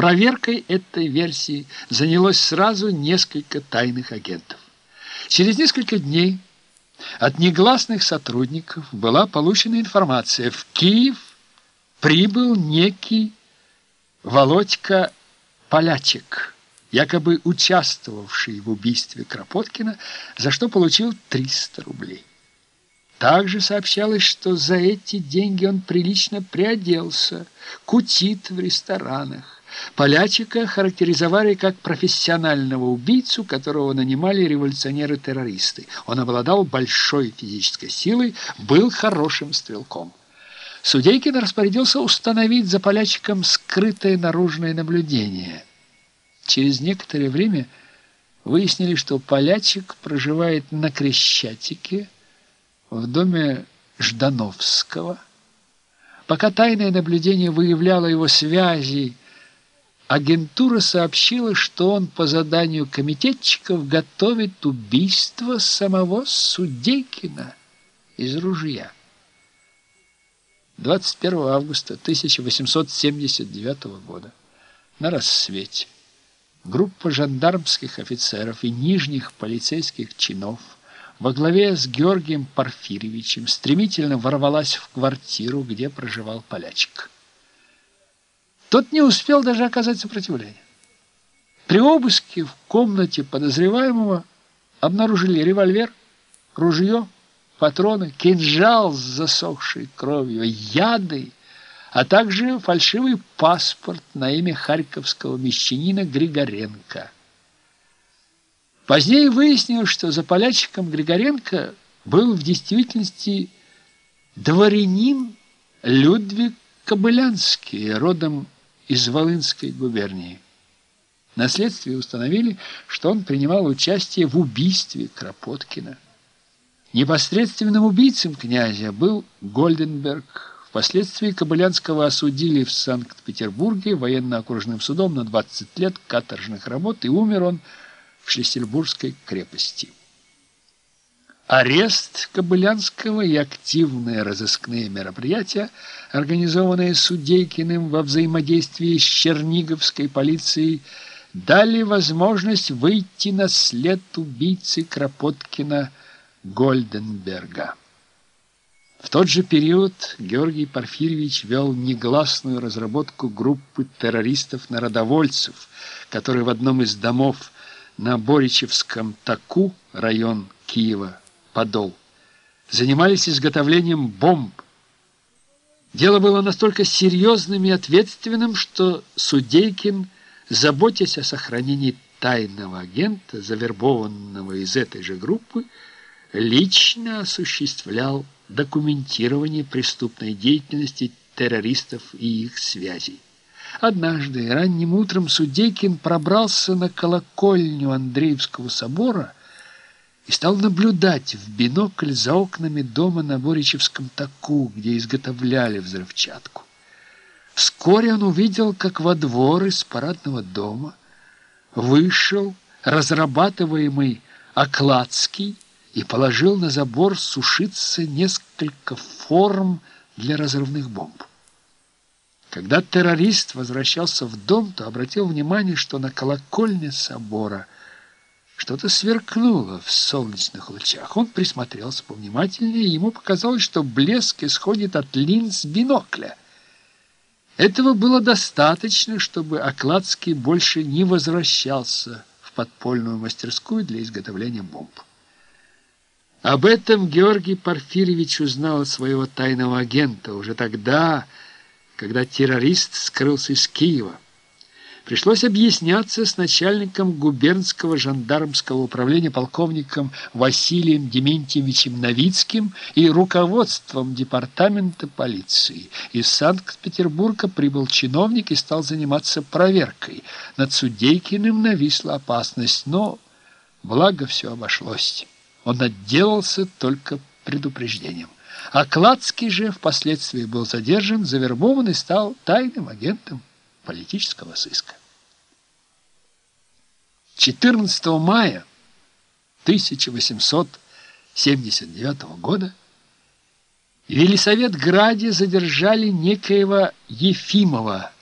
Проверкой этой версии занялось сразу несколько тайных агентов. Через несколько дней от негласных сотрудников была получена информация. В Киев прибыл некий Володька Полячек, якобы участвовавший в убийстве Кропоткина, за что получил 300 рублей. Также сообщалось, что за эти деньги он прилично приоделся, кутит в ресторанах. Полячика характеризовали как профессионального убийцу, которого нанимали революционеры-террористы. Он обладал большой физической силой, был хорошим стрелком. Судейкин распорядился установить за Полячиком скрытое наружное наблюдение. Через некоторое время выяснили, что Полячик проживает на Крещатике, в доме Ждановского. Пока тайное наблюдение выявляло его связи агентура сообщила, что он по заданию комитетчиков готовит убийство самого Судейкина из ружья. 21 августа 1879 года на рассвете группа жандармских офицеров и нижних полицейских чинов во главе с Георгием Порфирьевичем стремительно ворвалась в квартиру, где проживал полячик. Тот не успел даже оказать сопротивление. При обыске в комнате подозреваемого обнаружили револьвер, ружье, патроны, кинжал с засохшей кровью, яды, а также фальшивый паспорт на имя харьковского мещанина Григоренко. Позднее выяснилось, что за полячиком Григоренко был в действительности дворянин Людвиг Кобылянский, родом из Волынской губернии. На следствии установили, что он принимал участие в убийстве Кропоткина. Непосредственным убийцем князя был Гольденберг. Впоследствии Кобылянского осудили в Санкт-Петербурге военно-окружным судом на 20 лет каторжных работ, и умер он в Шлиссельбургской крепости. Арест Кобылянского и активные разыскные мероприятия, организованные Судейкиным во взаимодействии с Черниговской полицией, дали возможность выйти на след убийцы Кропоткина Гольденберга. В тот же период Георгий Порфирьевич вел негласную разработку группы террористов-народовольцев, которые в одном из домов на Боричевском Таку, район Киева, Подол, занимались изготовлением бомб. Дело было настолько серьезным и ответственным, что Судейкин, заботясь о сохранении тайного агента, завербованного из этой же группы, лично осуществлял документирование преступной деятельности террористов и их связей. Однажды ранним утром Судейкин пробрался на колокольню Андреевского собора и стал наблюдать в бинокль за окнами дома на Боричевском таку, где изготовляли взрывчатку. Вскоре он увидел, как во двор из парадного дома вышел разрабатываемый Окладский и положил на забор сушиться несколько форм для разрывных бомб. Когда террорист возвращался в дом, то обратил внимание, что на колокольне собора – что-то сверкнуло в солнечных лучах. Он присмотрелся повнимательнее, и ему показалось, что блеск исходит от линз бинокля. Этого было достаточно, чтобы Окладский больше не возвращался в подпольную мастерскую для изготовления бомб. Об этом Георгий Порфирьевич узнал от своего тайного агента уже тогда, когда террорист скрылся из Киева. Пришлось объясняться с начальником губернского жандармского управления полковником Василием Дементьевичем Новицким и руководством департамента полиции. Из Санкт-Петербурга прибыл чиновник и стал заниматься проверкой. Над Судейкиным нависла опасность, но благо все обошлось. Он отделался только предупреждением. А Кладский же впоследствии был задержан, завербован и стал тайным агентом политического сыска. 14 мая 1879 года в Елисаветграде задержали некоего Ефимова,